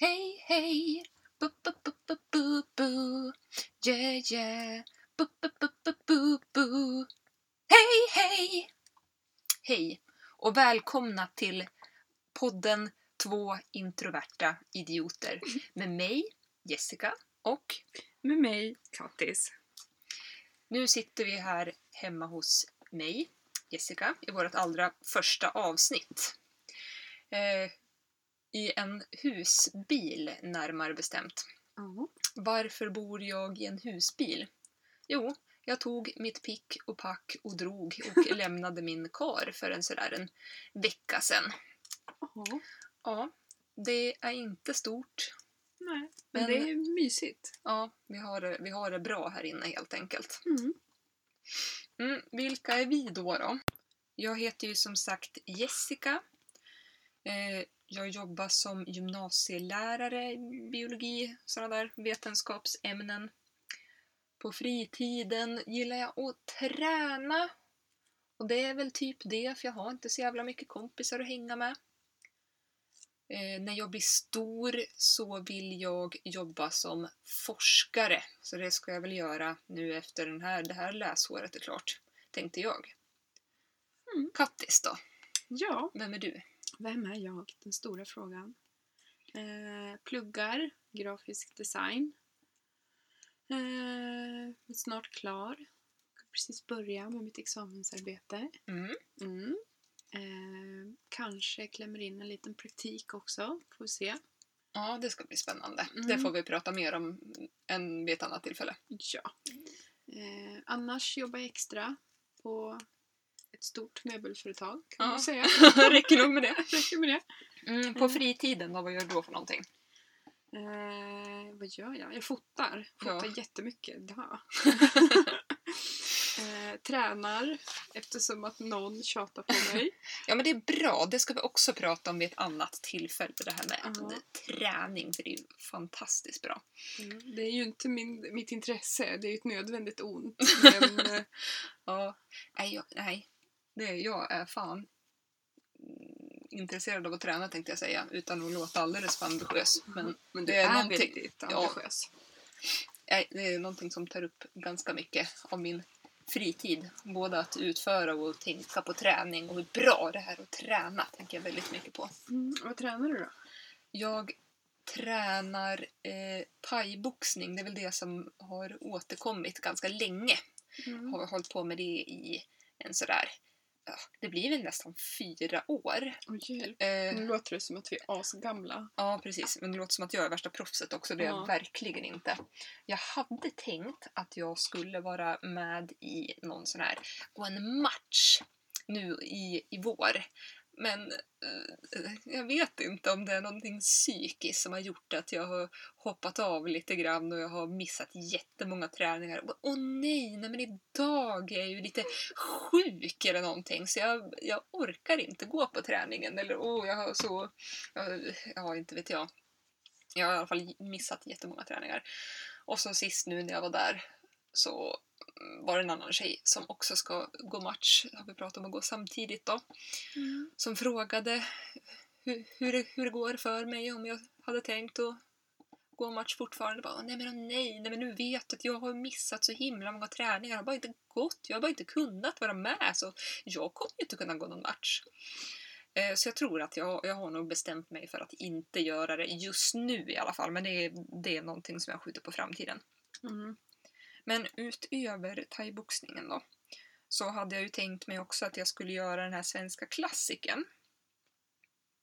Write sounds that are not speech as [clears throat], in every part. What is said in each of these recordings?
Hej, hej! Bu, bu, bu, bu, bu, bu. Yeah, yeah! Bu, bu, bu, bu, bu, bu. Hej, hej! Hej och välkomna till podden Två introverta idioter [laughs] med mig, Jessica, och Med mig, Kattis. nu sitter vi här hemma hos mig, Jessica, i vårt allra första avsnitt. Eh, I en husbil, närmare bestämt. Ja. Varför bor jag i en husbil? Jo, jag tog mitt pick och pack och drog och [laughs] lämnade min kar för en sådär en vecka sedan. Jaha. Ja, det är inte stort. Nej, men, Men- det är mysigt. Ja, vi har, det, vi har det bra här inne helt enkelt. Mm. Mm, vilka är vi då, då? Jag heter ju som sagt Jessica. Eh, jag jobbar som gymnasielärare i biologi, sådana där vetenskapsämnen. På fritiden gillar jag att träna. Och det är väl typ det, för jag har inte så jävla mycket kompisar att hänga med. Eh, när jag blir stor så vill jag jobba som forskare. Så det ska jag väl göra nu efter den här, det här läsåret är klart, tänkte jag. Mm. Kattis då? Ja, Vem är du? Vem är jag? Den stora frågan. Eh, pluggar grafisk design. Eh, snart klar. Ska precis börja med mitt examensarbete. Mm. Mm. Eh, kanske klämmer in en liten praktik också. Får vi se. Ja, det ska bli spännande. Mm. Det får vi prata mer om en vid ett annat tillfälle. Ja. Eh, annars jobbar jag extra på ett stort möbelföretag kan Ja. man säga. [laughs] Räcker nog med det. [laughs] Räcker med det. Mm, på fritiden, då, vad gör du då för någonting? Eh, vad gör jag? Jag fotar. Fotar Ja. jättemycket. Ja. [laughs] eh, tränar eftersom att någon tjatar på mig. Ja, men det är bra. Det ska vi också prata om vid ett annat tillfälle, det här med Ja. träning, för det är ju fantastiskt bra. Mm. Det är ju inte min, mitt intresse, det är ju ett nödvändigt ont. Men, eh, Ja, nej, jag, nej. Det, jag är fan mm, intresserad av att träna tänkte jag säga, utan att låta alldeles för ambitiös. Men men det du är är, någonting- väldigt ja. ambitiös. nej, det är någonting som tar upp ganska mycket av min fritid. Både att utföra och tänka på träning och hur bra det är att träna tänker jag väldigt mycket på. Mm. Vad tränar du då? Jag tränar eh, thaiboxning, det är väl det som har återkommit ganska länge. Mm. Har hållit på med det i en sådär, ja, det blir väl nästan fyra år. Hjälp. Eh, Nu låter det som att vi är asgamla. Ja, precis. Men det låter som att jag är värsta proffset också. Det är Ja. jag verkligen inte. Jag hade tänkt att jag skulle vara med i någon sån här, gå en match nu i, i vår. Men eh, jag vet inte om det är någonting psykiskt som har gjort att jag har hoppat av lite grann och jag har missat jättemånga träningar. Åh Åh nej, nej men idag är jag ju lite sjuk eller någonting så jag, jag orkar inte gå på träningen. Eller åh, jag har så... Jag, ja, inte vet jag. Jag har i alla fall missat jättemånga träningar. Och så sist nu när jag var där så var det en annan tjej som också ska gå match, har vi pratat om att gå samtidigt då, Mm. som frågade hur, hur, det, hur det går för mig om jag hade tänkt att gå match fortfarande. Bara, nej men nej, nej men nu vet du att jag har missat så himla många träningar. Jag har bara inte gått, jag har bara inte kunnat vara med. Så jag kommer ju inte kunna gå någon match. Eh, Så jag tror att jag, jag har nog bestämt mig för att inte göra det just nu i alla fall. Men det är, det är någonting som jag skjuter på framtiden. Mm. Men utöver thaiboxningen då så hade jag ju tänkt mig också att jag skulle göra den här svenska klassiken.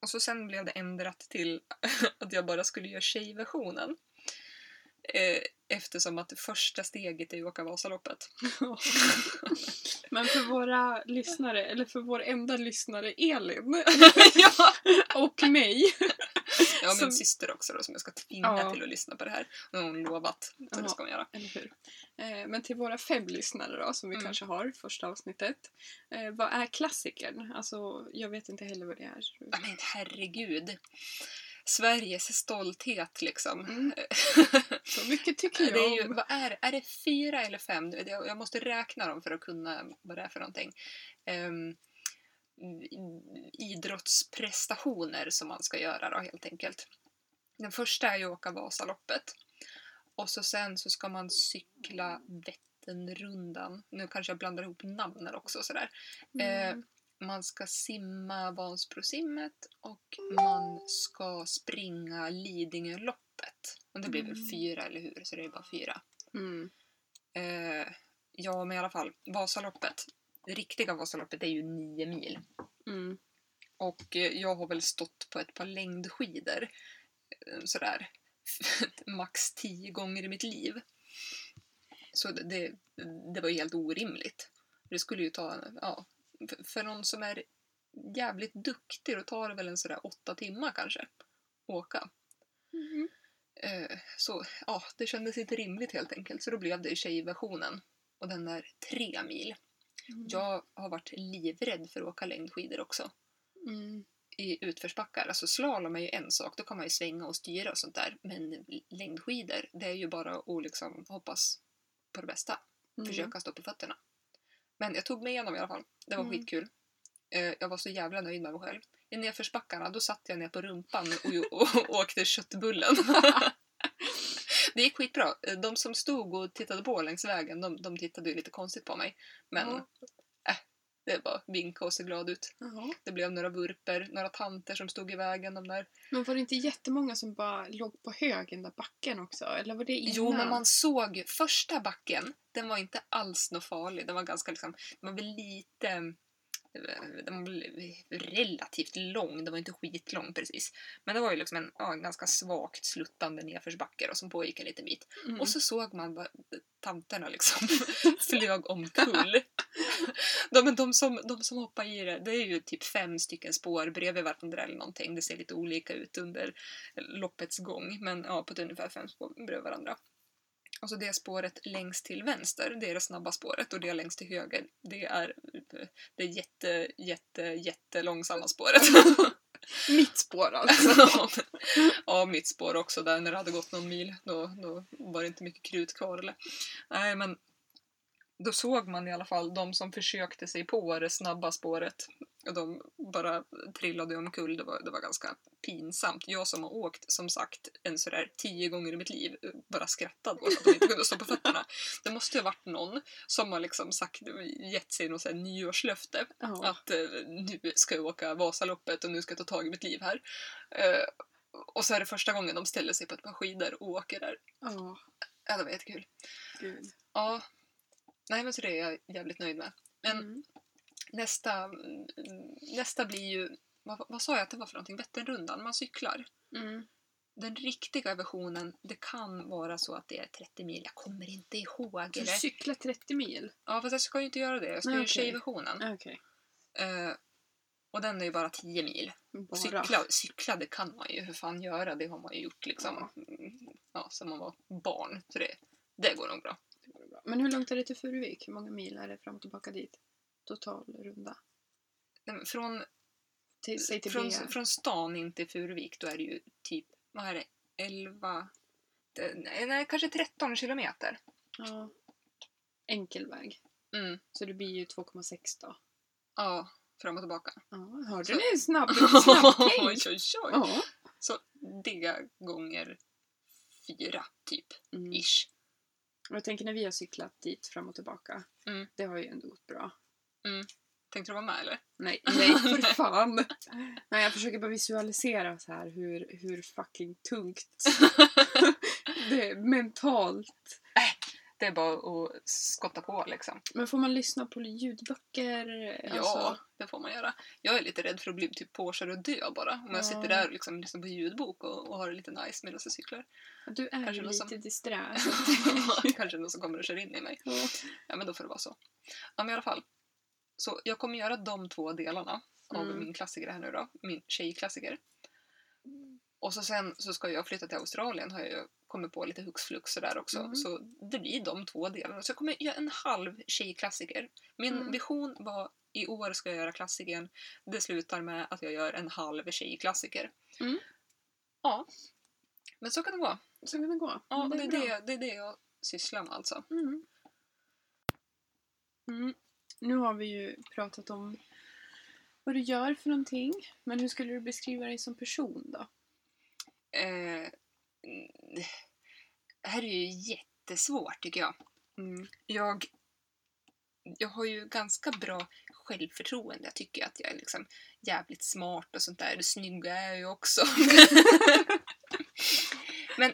Och så sen blev det ändrat till [laughs] att jag bara skulle göra tjejversionen. Eh, Eftersom att det första steget är att åka Vasaloppet. [laughs] Men för våra lyssnare, eller för vår enda lyssnare Elin [laughs] ja. och mig. Har min Som- syster också då, som jag ska tvinga Ja. till att lyssna på det här. Hon har lovat. Så det Ja. ska hon göra. Eller hur? Eh, men till våra fem lyssnare då, som vi Mm. kanske har första avsnittet. Eh, vad är klassikern? Alltså, jag vet inte heller vad det är. Ja, Men herregud. Sveriges stolthet liksom. Mm. [laughs] Så mycket tycker jag Det är ju, om. vad är, det? är det fyra eller fem? Jag, jag måste räkna dem för att kunna vad det är för någonting. Ehm, idrottsprestationer som man ska göra då helt enkelt. Den första är ju att åka Vasaloppet. Och så sen så ska man cykla Vätternrundan. Nu kanske jag blandar ihop namnen också sådär. Mm. Eh, man ska simma Vansbrosimmet och man ska springa Lidingöloppet. Och det blir väl Mm. fyra, eller hur? Så det är bara fyra. Mm. Eh, ja, men i alla fall. Vasaloppet. Det riktiga Vasaloppet är ju nio mil. Mm. Och eh, jag har väl stått på ett par längdskidor eh, sådär [laughs] max tio gånger i mitt liv. Så det, det, var ju helt orimligt. Det skulle ju ta, ja, för- för någon som är jävligt duktig då tar det väl en sådär åtta timmar kanske. Åka. Mm. Eh, så ja, det kändes inte rimligt helt enkelt. Så då blev det tjejversionen. Och den är tre mil. Mm. Jag har varit livrädd för att åka längdskidor också. Mm. i utförsbackar. Alltså slalom är ju en sak, då kan man ju svänga och styra och sånt där. Men längdskidor, det är ju bara att liksom hoppas på det bästa. Mm. Försöka stå på fötterna. Men jag tog mig igenom i alla fall. Det var Mm. skitkul. Eh, Jag var så jävla nöjd med mig själv. I nedförsbackarna, då satt jag ner på rumpan och, och, åkte köttbullen. [laughs] Det gick skitbra. De som stod och tittade på längs vägen, de, de tittade ju lite konstigt på mig. Men Ja. äh, det var vinka och se glad ut. Jaha. Det blev några vurper, några tanter som stod i vägen. De där. Men var det inte jättemånga som bara låg på högen där backen också? Eller var det innan? Jo, men man såg första backen. Den var inte alls något farlig. Den var ganska liksom, den var lite den var relativt lång, den var inte skitlång precis. Men det var ju liksom en, ja, en ganska svagt sluttande nedförsbacke och som pågick en liten bit. Mm. Och så såg man bara tanterna liksom [laughs] flög omkull. De, de, som, de som hoppar i det, det är ju typ fem stycken spår bredvid varandra eller någonting. Det ser lite olika ut under loppets gång, men ja, på ett ungefär fem spår bredvid varandra. Och så det spåret längst till vänster, det är det snabba spåret och det längst till höger, det är det jätte, jätte, jättelångsamma spåret. [laughs] Mitt spår alltså. [laughs] ja, mitt spår också där när det hade gått någon mil. Då, då var det inte mycket krut kvar. Eller? Nej, men då såg man i alla fall de som försökte sig på det snabba spåret. Och de bara trillade omkull. Det var, det var ganska pinsamt. Jag som har åkt, som sagt, en sådär tio gånger i mitt liv bara skrattade åt att de inte kunde stå på fötterna. Det måste ju ha varit någon som har liksom sagt, gett sig något nyårslöfte Ja. att eh, nu ska jag åka Vasaloppet och nu ska jag ta tag i mitt liv här. Eh, och så är det första gången de ställer sig på ett par skidor och åker där. Ja, Ja, det var jättekul. gud. Ja, nej men så det är jag jävligt nöjd med. Men Mm. nästa, mm, nästa blir ju, vad, vad sa jag att det var för någonting? Vätternrundan, man cyklar. Mm. Den riktiga versionen, det kan vara så att det är 30 mil. Jag kommer inte ihåg. Du Eller? cyklar 30 mil? Ja, fast jag ska ju inte göra det. Jag ska Nej, ju okej. tjejversionen. Okej. Eh, och den är ju bara 10 mil. Bara. Cykla, cykla, det kan man ju. Hur fan göra? Det har man ju gjort liksom. Ja. Mm, Ja, sen man var barn. Så det, det går nog bra. Men hur långt är det till Furuvik? Hur många mil är det fram och tillbaka dit? Total runda. Nej, Från, Till, säg till från, från stan in till Furuvik då är det ju typ, vad är det, 11, det- nej, kanske 13 kilometer. Ja. Enkel väg. Mm, Så det blir ju 2,6 då. ja, fram och tillbaka. Ja, hörde Så- ni? Snabb, [laughs] snabb. Så det gånger fyra, typ, Mm. ish. Och jag tänker när vi har cyklat dit fram och tillbaka. Mm. Det har ju ändå gått bra. Tänkte du vara med eller? Nej, nej för fan. Nej, jag försöker bara visualisera så här hur, hur fucking tungt [laughs] det är mentalt. Det är bara att skotta på liksom. Men får man lyssna på ljudböcker? Ja, Alltså, det det får man göra. Jag är lite rädd för att bli typ påkörd och dö bara. Om jag Ja. sitter där och liksom lyssnar på ljudbok och, och har det lite nice medan jag cyklar. du är Kanske lite som- disträ. [laughs] Kanske någon som kommer och kör in i mig. Ja. Ja, men då får det vara så. Ja, men i alla fall. Så jag kommer göra de två delarna av Mm. min klassiker här nu då. Min tjejklassiker. Och så sen så ska jag flytta till Australien har jag ju kommit på lite hux flux sådär också. Mm. Så det blir de två delarna. Så jag kommer göra en halv tjejklassiker. Min Mm. vision var i år ska jag göra klassikern. Det slutar med att jag gör en halv tjejklassiker. Mm. Ja. Men så kan det gå. Så kan det gå. Ja, det, är bra. det, det är det jag sysslar med alltså. Mm. Mm. Nu har vi ju pratat om vad du gör för någonting. Men hur skulle du beskriva dig som person då? Eh, det här är ju jättesvårt tycker jag. Mm. jag, jag har ju ganska bra självförtroende. Jag tycker att jag är liksom jävligt smart och sånt där. Det snygga är jag ju också. [laughs] Men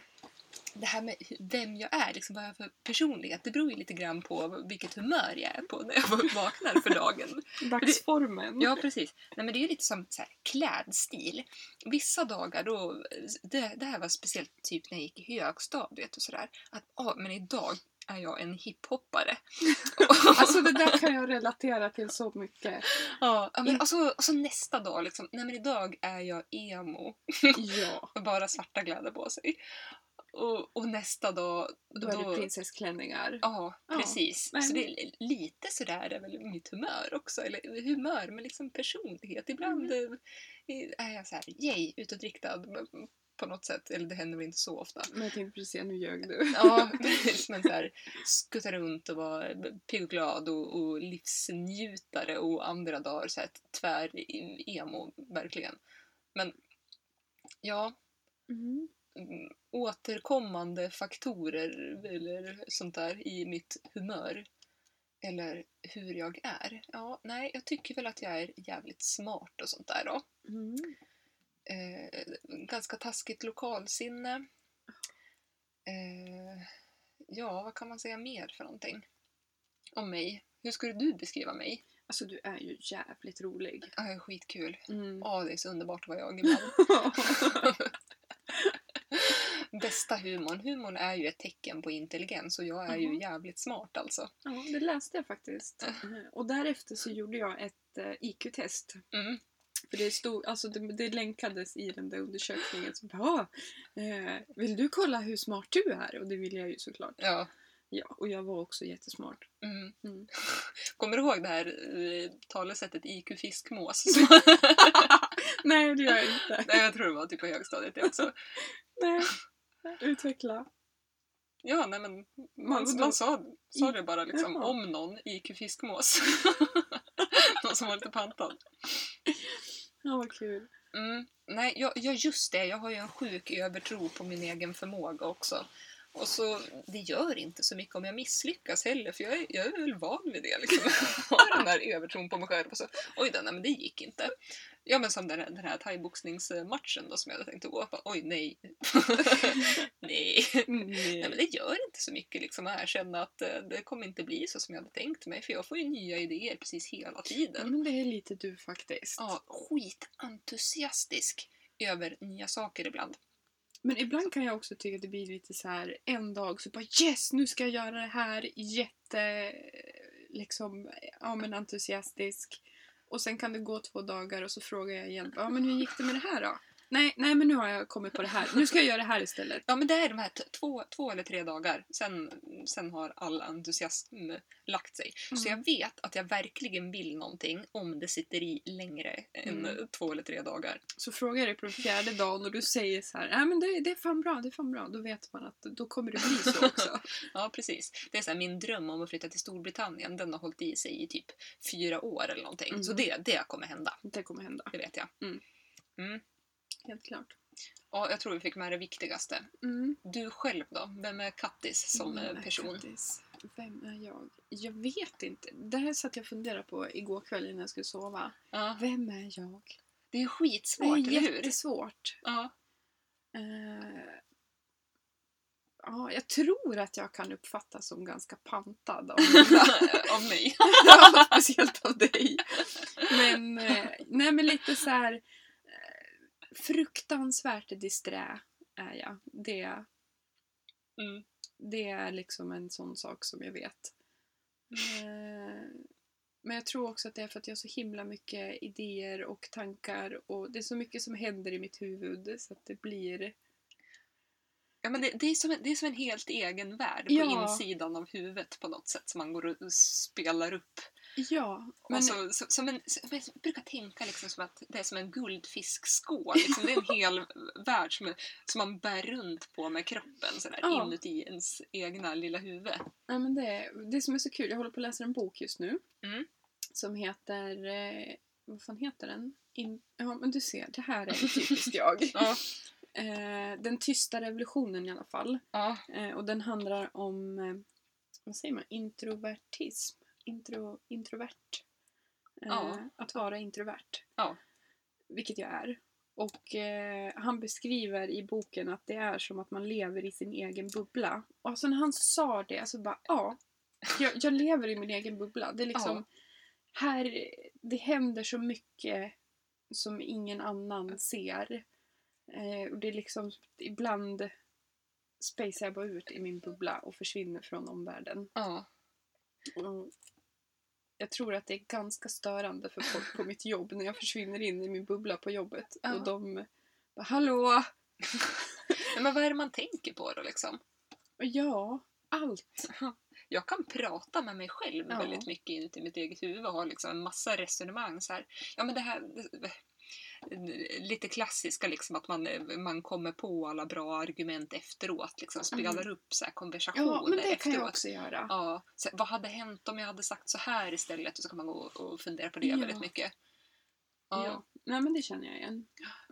det här med vem jag är, liksom vad jag har för personlighet, det beror ju lite grann på vilket humör jag är på när jag [laughs] vaknar för dagen. Dagsformen. Ja, precis. Nej, men det är ju lite som så här, klädstil. Vissa dagar då, det, det här var speciellt typ när jag gick i högstadiet och sådär, att ah, men idag är jag en hiphoppare. [laughs] Alltså det där kan jag relatera till så mycket. Ja, men alltså, och så nästa dag liksom, nej men idag är jag emo. Ja. [laughs] Bara svarta kläder på sig. Och, och nästa dag... Då är det prinsessklänningar. Ja, Ja, precis. men- Så det är lite sådär är väl mitt humör också. Eller humör, men liksom personlighet. Ibland Mm. är jag så här, yay, utåtriktad på något sätt. Eller det händer väl inte så ofta. Men jag tänkte precis, nu ljög du. Ja. [laughs] Men så här, skutta runt och vara pigg och glad och, och livsnjutare och andra dagar så här tvär i- emo, verkligen. Men ja, Mm. Mm, återkommande faktorer eller sånt där i mitt humör. Eller hur jag är. Ja, nej, jag tycker väl att jag är jävligt smart och sånt där då. Mm. Eh, ganska taskigt lokalsinne. Eh, ja, vad kan man säga mer för någonting? Om mig? Hur skulle du beskriva mig? Alltså du är ju jävligt rolig. Ja, jag är skitkul. Mm. Ja, det är så underbart att vara jag [laughs] ibland. Bästa humorn. Humorn är ju ett tecken på intelligens och jag är ju jävligt smart alltså. ja, det läste jag faktiskt. Mm. Och därefter så gjorde jag ett eh, IQ-test. Mm. För det stod, alltså det, det länkades i den där undersökningen. Så bara, "Ah, eh, vill du kolla hur smart du är? Och det vill jag ju såklart. Ja. Ja, och jag var också jättesmart. Mm. Mm. [laughs] Kommer du ihåg det här eh, talesättet IQ fiskmås? [laughs] [laughs] Nej, det gör jag inte. Nej, jag tror det var typ på högstadiet det också. Nej. Utveckla. Ja, nej men man, Man- sa, sa det bara liksom Jaha. om någon IQ fiskmås. [laughs] någon som var lite pantad. Ja, vad kul. Mm. Nej, ja, ja, just det. Jag har ju en sjuk övertro på min egen förmåga också. Och så, det gör inte så mycket om jag misslyckas heller, för jag är, jag är väl van vid det. Liksom. [laughs] Jag har den där övertron på mig själv. Och så, Oj då, nej men det gick inte. Ja men som den här, den här thaiboxningsmatchen då som jag hade tänkt att gå på. Oj [laughs] nej. nej. Nej men det gör inte så mycket liksom att erkänna att eh, det kommer inte bli så som jag hade tänkt mig. För jag får ju nya idéer precis hela tiden. Men det är lite du faktiskt. Ja, skitentusiastisk över nya saker ibland. Men ibland kan jag också tycka att det blir lite så här en dag så bara yes, nu ska jag göra det här jätte liksom, ja men entusiastisk. Och sen kan det gå två dagar och så frågar jag igen, ja men hur gick det med det här då? Nej, nej men nu har jag kommit på det här. Nu ska jag göra det här istället. Ja men det är de här två, två eller tre dagar. Sen, sen har all entusiasm lagt sig. Så Mm. jag vet att jag verkligen vill någonting om det sitter i längre än Mm. två eller tre dagar. Så frågar jag dig på den fjärde dagen och du säger så här, nej men det, det är fan bra, det är fan bra. Då vet man att då kommer det bli så också. [laughs] Ja precis. Det är så här, min dröm om att flytta till Storbritannien den har hållit i sig i typ fyra år eller någonting. Mm. Så det, det kommer hända. det kommer hända. Det vet jag. Mm. Helt klart. Och jag tror vi fick med det viktigaste. Mm. Du själv då? Vem är Kattis som eh, Vem är person? Kattis? Vem är jag? Jag vet inte. Det här satt jag och funderade på igår kväll innan jag skulle sova. Ja, Vem är jag? det är ju Det skitsvårt, är eller hur? jättesvårt. Ja. Eh, ja, jag tror att jag kan uppfattas som ganska pantad av. [laughs] Av mig. [laughs] Ja, Speciellt av dig. Men, eh, nej, men lite så här eh, fruktansvärt disträ är jag. Det, Mm. det är liksom en sån sak som jag vet. Eh, Men jag tror också att det är för att jag har så himla mycket idéer och tankar och det är så mycket som händer i mitt huvud så att det blir... Ja, men det, det, är som en, det är som en helt egen värld på Ja. insidan av huvudet på något sätt som man går och spelar upp. Ja, men... Och så, så, som en, jag brukar tänka liksom som att det är som en guldfiskskål. Liksom. Det är en [laughs] hel värld som, som man bär runt på med kroppen sådär, Ja. inuti ens egna lilla huvud. Ja, men det, det som är så kul, jag håller på att läsa en bok just nu. Mm. Som heter... Eh, vad fan heter den? In, ja, men du ser, det här är typiskt jag. [laughs] Ja. Eh, den tysta revolutionen i alla fall. Ja. Eh, och den handlar om, eh, vad säger man, introvertism. Intro, introvert. Eh, Ja. Att vara introvert. Ja. Vilket jag är. Och eh, han beskriver i boken att det är som att man lever i sin egen bubbla. Och alltså när han sa det så bara, ja. Jag, jag lever i min egen bubbla. Det är liksom, Ja. här, det händer så mycket som ingen annan ser. Eh, och det är liksom, ibland spacear jag bara ut i min bubbla och försvinner från omvärlden. Ja. Och jag tror att det är ganska störande för folk på mitt jobb när jag försvinner in i min bubbla på jobbet. Ja. Och de bara “Hallå!” [laughs] Men vad är det man tänker på då liksom? Ja, allt. Jag kan prata med mig själv Ja. väldigt mycket inuti mitt eget huvud och ha liksom en massa resonemang så här. Ja men det här lite klassiska liksom att man, man kommer på alla bra argument efteråt liksom spelar upp så här konversationer Ja, men det kan efteråt. jag också göra. Ja, så, vad hade hänt om jag hade sagt så här istället? Och så kan man gå och fundera på det Ja. väldigt mycket. Ja. Ja. Nej men det känner jag igen.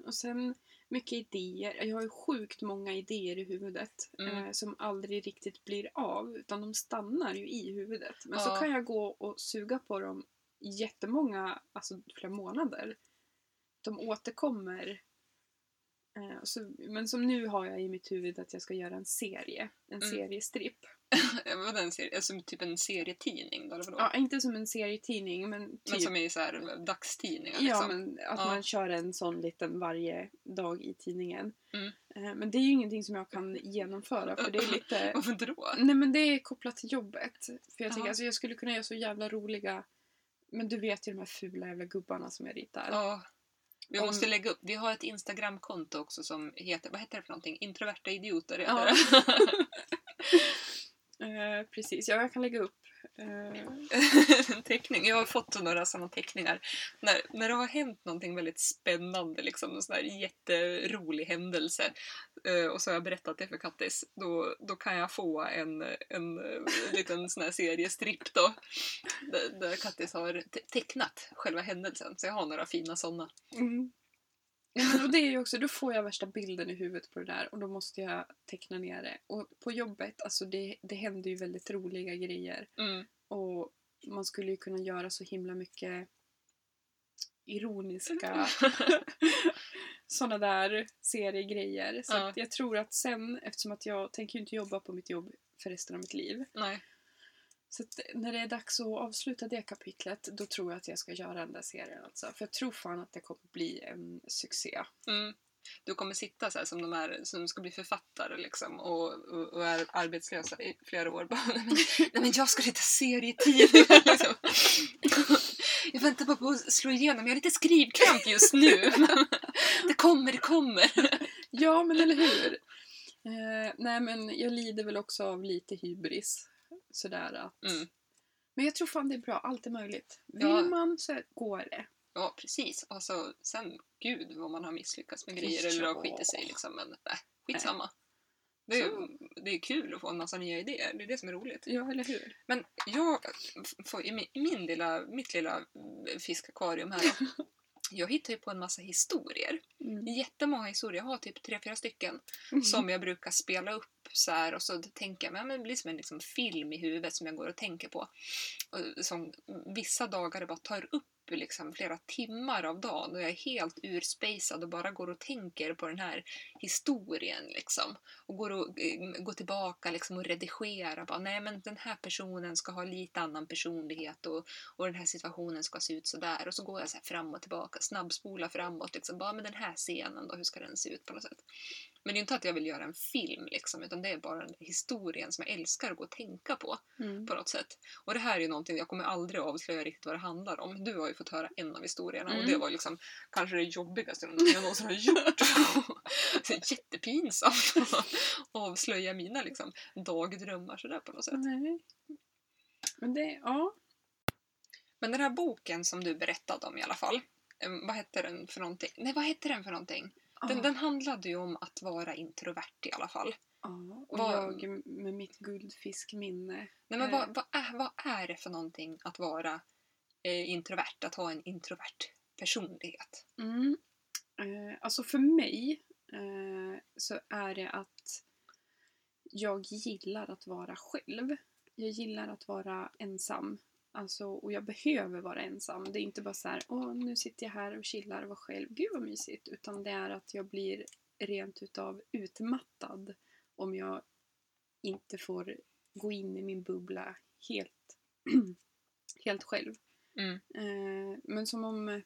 Och sen mycket idéer. Jag har ju sjukt många idéer i huvudet Mm. eh, som aldrig riktigt blir av utan de stannar ju i huvudet. Men Ja. så kan jag gå och suga på dem jättemånga, alltså flera månader. De återkommer. Eh, så, men som nu har jag i mitt huvud att jag ska göra en serie. En Mm. seriestripp. [laughs] Vad den ser, alltså, typ en serietidning då, eller vadå? Ja, inte som en serietidning men typ. Men som är så här dagstidningar Ja, liksom. men att Ja. man kör en sån liten varje dag i tidningen. Mm. Eh, Men det är ju ingenting som jag kan genomföra för det är [laughs] lite... Varför inte då? Nej men det är kopplat till jobbet. För jag tänker Ja. alltså jag skulle kunna göra så jävla roliga... Men du vet ju de här fula jävla gubbarna som jag ritar. Ja. Vi Om- måste lägga upp, vi har ett Instagramkonto också som heter, vad heter det för någonting? Introverta idioter heter Ja. det. [laughs] Eh, precis, ja jag kan lägga upp. Eh, en [laughs] teckning. Jag har fått några sådana teckningar. När, när det har hänt någonting väldigt spännande, liksom, en sån här jätterolig händelse eh, och så har jag berättat det för Kattis, då, då kan jag få en, en, eh, liten sån här seriestripp då. Där, där Kattis har te- tecknat själva händelsen. Så jag har några fina sådana. mm. Ja, och det är ju också, då får jag värsta bilden i huvudet på det där och då måste jag teckna ner det. Och på jobbet, alltså det, det händer ju väldigt roliga grejer. Mm. Och man skulle ju kunna göra så himla mycket ironiska [laughs] såna där seriegrejer. Så Ja. jag tror att sen, eftersom att jag tänker ju inte jobba på mitt jobb för resten av mitt liv. Nej. Så att när det är dags att avsluta det kapitlet, då tror jag att jag ska göra den där serien alltså. För jag tror fan att det kommer bli en succé. Mm. Du kommer sitta så här som de här som ska bli författare liksom och, och, och är arbetslösa i flera år. [laughs] Bara, nej, men, jag ska rita serietidningar [laughs] liksom. Jag väntar bara på att slå igenom. Jag har lite skrivkramp just nu. [laughs] Det kommer, det kommer. Ja, men eller hur? Eh, nej, men jag lider väl också av lite hybris. Sådär att... Mm. Men jag tror fan det är bra, allt är möjligt. Vill Ja. man så går det. Ja, precis. Alltså, sen, gud vad man har misslyckats med grejer eller har skitit sig liksom. Men nej, skitsamma. Det är, ju- det är kul att få en massa nya idéer. Det är det som är roligt. Ja, eller hur? Men jag får i min, lilla, mitt lilla mm, fiskakvarium här [laughs] Jag hittar ju på en massa historier. Mm. Jättemånga historier. Jag har typ tre, fyra stycken. Som jag brukar spela upp så här och så tänker jag, men det blir som en liksom film i huvudet som jag går och tänker på. Och som vissa dagar bara tar upp liksom flera timmar av dagen och jag är helt urspejsad och bara går och tänker på den här historien liksom. Och går, och, eh, går tillbaka liksom och redigerar. Bara, Nej men den här personen ska ha lite annan personlighet och, och den här situationen ska se ut så där. Och så går jag så här fram och tillbaka, snabbspolar framåt. Liksom. Bara, men den här scenen då, hur ska den se ut på något sätt? Men det är inte att jag vill göra en film liksom, utan det är bara den historien som jag älskar att gå och tänka på Mm. på något sätt. Och det här är ju någonting, jag kommer aldrig avslöja riktigt vad det handlar om. Du har ju fått höra en av historierna och Mm. det var liksom kanske det jobbigaste jag någonsin har gjort. [laughs] det är jättepinsamt att avslöja mina liksom, dagdrömmar sådär på något sätt. Nej. Men det, ja. Men den här boken som du berättade om i alla fall, eh, vad hette den för någonting? Nej, vad hette den för någonting? Den, ja. den handlade ju om att vara introvert i alla fall. ja. Och vad- jag med mitt guldfiskminne. Nej, men Eh. vad, vad, är, vad är det för någonting att vara eh, introvert? Att ha en introvert personlighet? Mm. Eh, alltså för mig eh, så är det att jag gillar att vara själv. Jag gillar att vara ensam. Alltså, och jag behöver vara ensam. Det är inte bara så här, åh nu sitter jag här och chillar och var själv, gud vad mysigt. Utan det är att jag blir rent utav utmattad om jag inte får gå in i min bubbla helt, [clears throat] helt själv. Mm. Eh, men som om, eh,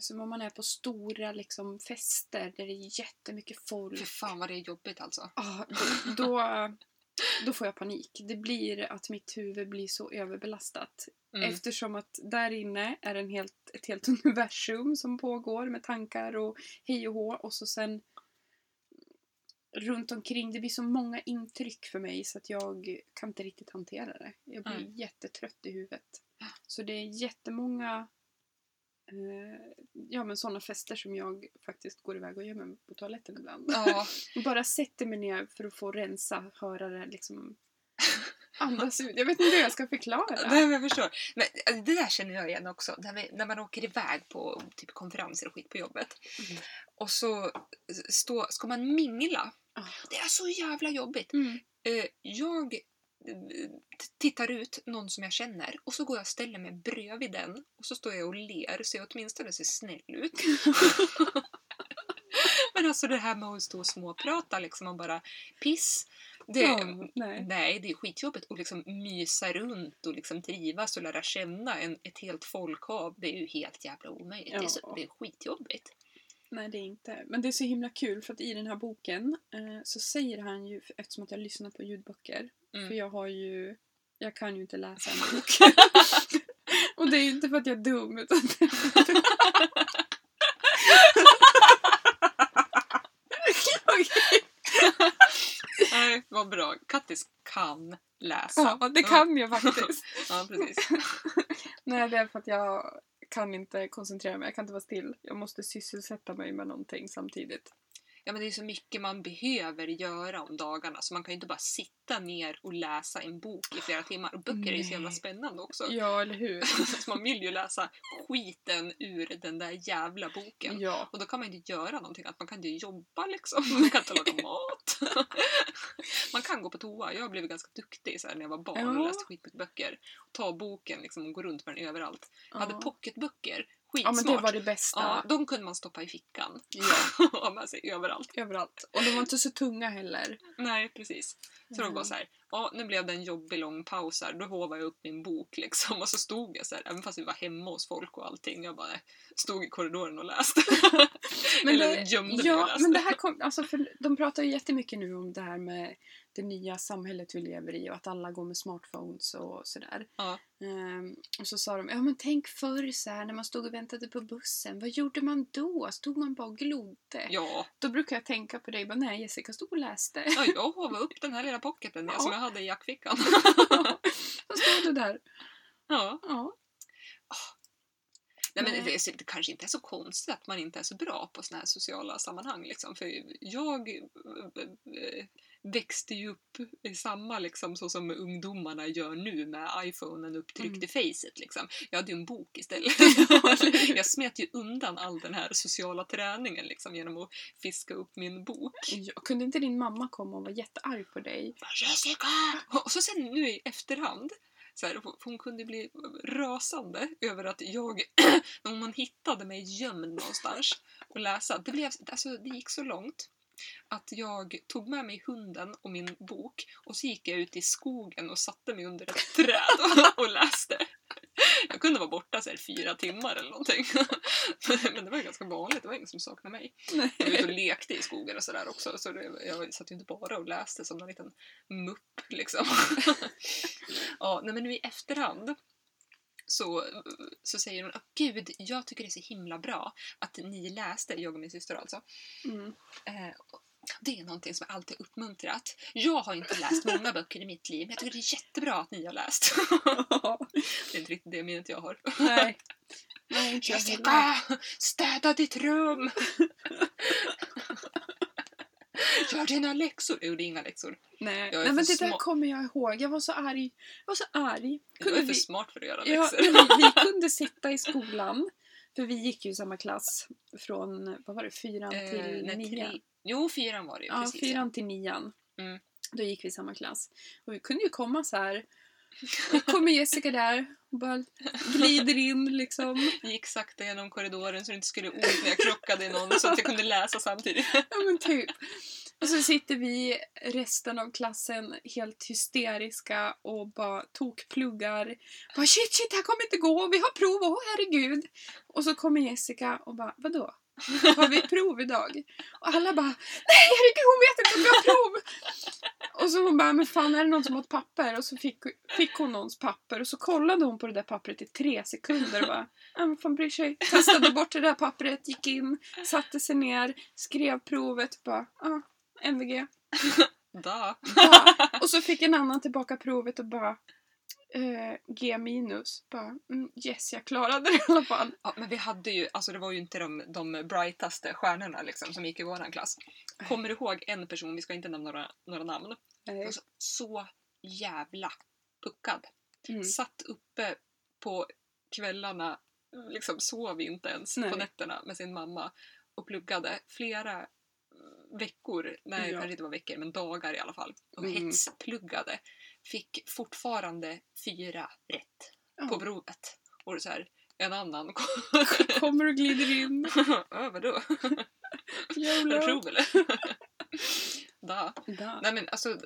som om man är på stora liksom, fester där det är jättemycket folk. För fan vad det är jobbigt alltså. Ah, då, då, då får jag panik. Det blir att mitt huvud blir så överbelastat. Mm. Eftersom att där inne är en helt, ett helt [laughs] universum som pågår med tankar och hej och hå. Och så sen runt omkring, det blir så många intryck för mig så att jag kan inte riktigt hantera det. Jag blir Mm. jättetrött i huvudet. Så det är jättemånga ja, men sådana fester som jag faktiskt går iväg och gömmer mig på toaletten ibland. Ja, Och [laughs] bara sätter mig ner för att få rensa, höra det liksom [laughs] andas ut. Jag vet inte hur jag ska förklara. Nej, men jag förstår. Men alltså, det där känner jag igen också. När, vi, när man åker iväg på typ konferenser och skit på jobbet. Mm. Och så stå, ska man mingla. Ah. Det är så jävla jobbigt. Mm. Eh, jag eh, tittar ut någon som jag känner och så går jag och ställer mig bredvid den och så står jag och ler så jag åtminstone ser snäll ut. [laughs] Men alltså det här med att stå och småprata liksom och bara piss. Det, Ja, nej. Nej, det är skitjobbigt att liksom mysa runt och liksom trivas och lära känna en, ett helt folkhav. Det är ju helt jävla omöjligt. Det, är så, Ja. det är skitjobbigt. Nej, det är inte. Men det är så himla kul för att i den här boken eh, så säger han ju, eftersom att jag har lyssnat på ljudböcker, Mm. för jag har ju, jag kan ju inte läsa en bok. [laughs] Och det är ju inte för att jag är dum utan. Nej, vad bra. Kattis kan läsa. Ja, det kan jag faktiskt. Ja, precis. Nej, det är för att jag kan inte koncentrera mig. Jag kan inte vara still. Jag måste sysselsätta mig med någonting samtidigt. Ja, men det är så mycket man behöver göra om dagarna så man kan ju inte bara sitta ner och läsa en bok i flera timmar. Och böcker är ju så jävla Nej. spännande också. Ja, eller hur? [laughs] Så man vill ju läsa skiten ur den där jävla boken. Ja. Och då kan man inte göra någonting, att man kan inte jobba liksom, [laughs] man kan inte laga mat. [laughs] man kan gå på toa, jag blivit ganska duktig så här, när jag var barn och läste skitmycket böcker. Ta boken liksom, och gå runt med den överallt. Jag hade Ja. Pocketböcker, ja, skitsmart. men det var det bästa. Ja, de kunde man stoppa i fickan Ja. och ha med sig överallt. Överallt. Och de var inte så tunga heller. Nej, precis. Så de var så här, ja nu blev det en jobbig lång paus här, då hovade jag upp min bok liksom och så stod jag så här, även fast vi var hemma hos folk och allting, jag bara stod i korridoren och läste. [laughs] Eller det, gömde mig och ja, läste. men det här kom, alltså för de pratar ju jättemycket nu om det här med det nya samhället vi lever i och att alla går med smartphones och sådär. Ja. Ehm, och så sa de, ja men tänk förr så här när man stod och väntade på bussen, vad gjorde man då? Stod man bara och glodde? Ja, Då brukar jag tänka på dig, bara, nej Jessica stod och läste. ja, jag hovade upp den här lilla pocketen Ja. som jag hade i jackfickan. [laughs] så stod du där. ja. Ja. Nej, men det, det kanske inte är så konstigt att man inte är så bra på såna här sociala sammanhang. Liksom. För jag eh, växte ju upp i samma liksom, så som ungdomarna gör nu med iPhonen upptryckt Mm. i facet. Liksom. Jag hade ju en bok istället. [laughs] [laughs] jag smet ju undan all den här sociala träningen liksom, genom att fiska upp min bok. Ja, kunde inte din mamma komma och vara jättearg på dig? Jessica! Och så sen nu i efterhand, så här, hon kunde bli rasande över att jag, [clears throat] när man hittade mig gömd någonstans och läsa, det, blev, alltså, det gick så långt att jag tog med mig hunden och min bok och så gick jag ut i skogen och satte mig under ett träd och, [laughs] och läste. Jag kunde vara borta så här, fyra timmar eller någonting. [laughs] Men det var ganska vanligt, det var ingen som saknade mig. Jag var ute och lekte i skogen och sådär också. Så det, jag satt ju inte bara och läste som en liten mupp liksom. [laughs] ja, nej, men nu i efterhand så, så säger hon gud, jag tycker det är så himla bra att ni läste, jag och min syster alltså. Mm. Eh, det är någonting som jag alltid har uppmuntrat. Jag har inte läst många böcker i mitt liv, men jag tycker det är jättebra att ni har läst. [laughs] det är inte riktigt det minnet jag har. Nej. Nej. Jessica! Städa ditt rum! [laughs] [laughs] Gör dina läxor! Jag gjorde inga läxor. Nej, Jag är Nej men det där kommer jag ihåg. Jag var så arg. Jag var så arg. Kunde är för vi, smart för att göra ja, läxor. men vi, vi [laughs] kunde sitta i skolan. För vi gick ju i samma klass från, vad var det, fyran Eh, till nej, nian. tre- Jo, fyran var det ju. Ja, precis, fyran till nian. Mm. Då gick vi i samma klass. Och vi kunde ju komma så här. Då kommer Jessica där och bara glider in liksom. Gick sakta genom korridoren så det inte skulle ont när jag krockade i någon så att jag kunde läsa samtidigt. Ja men typ. Och så sitter vi resten av klassen helt hysteriska och bara tokpluggar. Bara shit shit, det här kommer inte gå, vi har prov, åh herregud. Och så kommer Jessica och bara vadå? Har vi prov idag? Och alla bara nej herregud hon vet inte att vi har prov! Och så hon bara men fan är det någon som har ett papper? Och så fick, fick hon någons papper och så kollade hon på det där pappret i tre sekunder och bara ja men fan bryr sig. Kastade bort det där pappret, gick in, satte sig ner, skrev provet bara ja, MVG. Da. Bara. Och så fick en annan tillbaka provet och bara eh, G minus. Bara mm, yes jag klarade det i alla fall. Ja, men vi hade ju, alltså det var ju inte de, de brightaste stjärnorna liksom som gick i våran klass. Kommer du ihåg en person, vi ska inte nämna några, några namn, Nej. alltså, så jävla puckad. Mm. Satt uppe på kvällarna, liksom sov inte ens Nej. på nätterna med sin mamma och pluggade flera veckor, nej Ja. kanske inte var veckor men dagar i alla fall. Och Mm. hetspluggade. Fick fortfarande fyra rätt Ja. på provet. Och så här, en annan [laughs] Kommer och glider in. [laughs] Ja, vadå? YOLO. Prov eller? da. Da. Nej men alltså,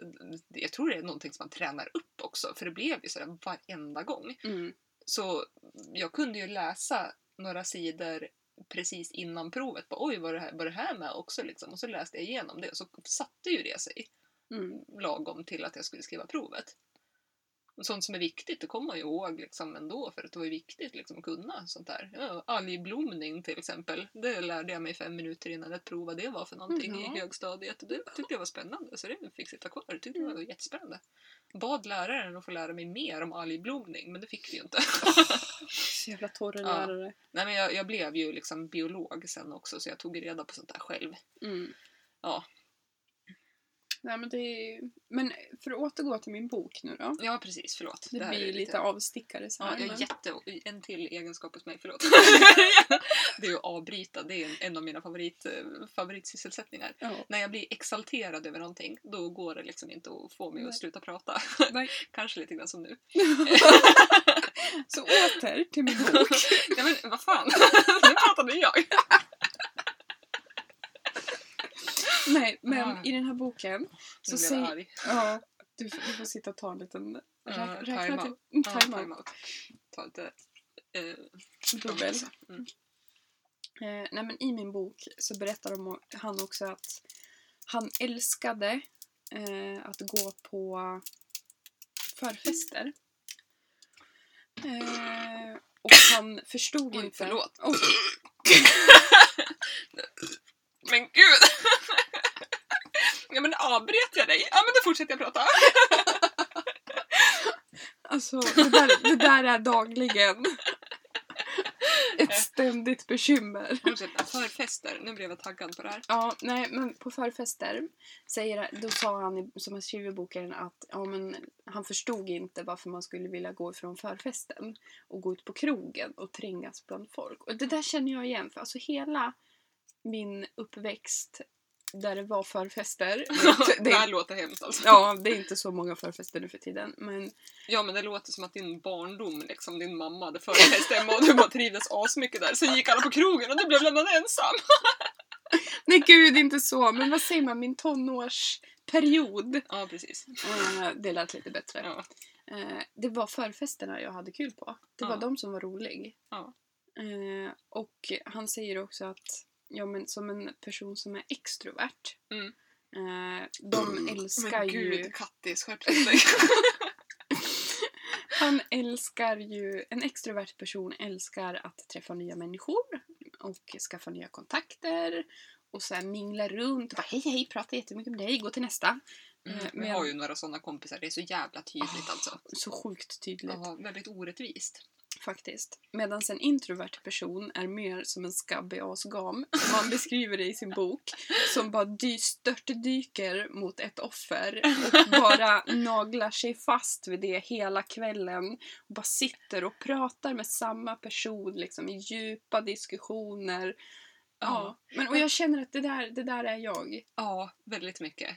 jag tror det är någonting som man tränar upp också, för det blev ju sådär varenda gång. Mm. Så jag kunde ju läsa några sidor precis innan provet. Bara, Oj, var det, här, var det här med också? Liksom. Och så läste jag igenom det och så satte ju det sig Mm. lagom till att jag skulle skriva provet. Och sånt som är viktigt, det kommer man ju ihåg liksom ändå för att det var viktigt liksom att kunna sånt där. Ja, algblomning till exempel, det lärde jag mig fem minuter innan ett prov vad det var för någonting Ja. i högstadiet. Det tyckte jag var spännande så det fick sitta kvar. Det tyckte jag var jättespännande. Bad läraren att få lära mig mer om algblomning men det fick vi ju inte. [laughs] Så jävla torra Ja. lärare. Nej men jag, jag blev ju liksom biolog sen också så jag tog reda på sånt där själv. Mm. Ja. Nej, men, det är... men för att återgå till min bok nu då. Ja precis, förlåt. Det, här blir ju lite avstickare så Ja, här. jag men- jätte... En till egenskap hos mig, förlåt. [laughs] det är att avbryta, det är en, av mina favorit, favoritsysselsättninningar. Ja. När jag blir exalterad över någonting, då går det liksom inte att få mig Nej. att sluta prata. [laughs] Kanske lite grann som nu. [laughs] Så åter till min bok. Ja men vad fan, nu pratade jag. [laughs] Nej, men Ah. i den här boken så säger... Ja, du, får- du får sitta och ta en liten... Räk, time räkna till... Mm, time out. time out. Ta lite... Eh, Dubbel. Mm. Eh, nej men i min bok så berättar de, o- han också att han älskade eh, att gå på förfester. Eh, och han förstod Oj, inte... förlåt. Oj, [laughs] Men gud! Men avbröt jag dig? Ja men då fortsätter jag prata. [laughs] alltså, det där, det där är dagligen ett ständigt bekymmer. Fortsätt. Förfester, nu blev jag taggad på det här. Ja, nej, men på förfester säger, då sa han, som han skriver i boken, att ja, men, han förstod inte varför man skulle vilja gå ifrån förfesten och gå ut på krogen och trängas bland folk. Och det där känner jag igen, för alltså hela min uppväxt där det var förfester. [laughs] Det, det här är, låter hemskt alltså. ja, det är inte så många förfester nu för tiden, men Ja men det låter som att din barndom, liksom din mamma hade förfest hemma och du bara trivdes asmycket där. Sen gick alla på krogen och du blev lämnad ensam. [laughs] nej gud, inte så. Men vad säger man, min tonårsperiod. Ja precis. Eh, det lät lite bättre. Ja. Eh, det var förfesterna jag hade kul på. Det var Ja. de som var rolig. Ja. Eh, och han säger också att ja, men som en person som är extrovert. Mm. Eh, de älskar Men ju... gud, Kattis, skärp dig. [laughs] Han älskar ju... En extrovert person älskar att träffa nya människor och skaffa nya kontakter och så här mingla runt och bara hej hej, prata jättemycket om dig, gå till nästa. Mm, Eh, vi men- har ju några sådana kompisar, det är så jävla tydligt alltså. Så sjukt tydligt. Ja, väldigt orättvist. Faktiskt. Medan en introvert person är mer som en skabbig asgam, som han beskriver det i sin bok, som bara dy- störtdyker mot ett offer och bara naglar sig fast vid det hela kvällen och bara sitter och pratar med samma person liksom, i djupa diskussioner. Ja. Men, och jag känner att det där, det där är jag. Ja, väldigt mycket.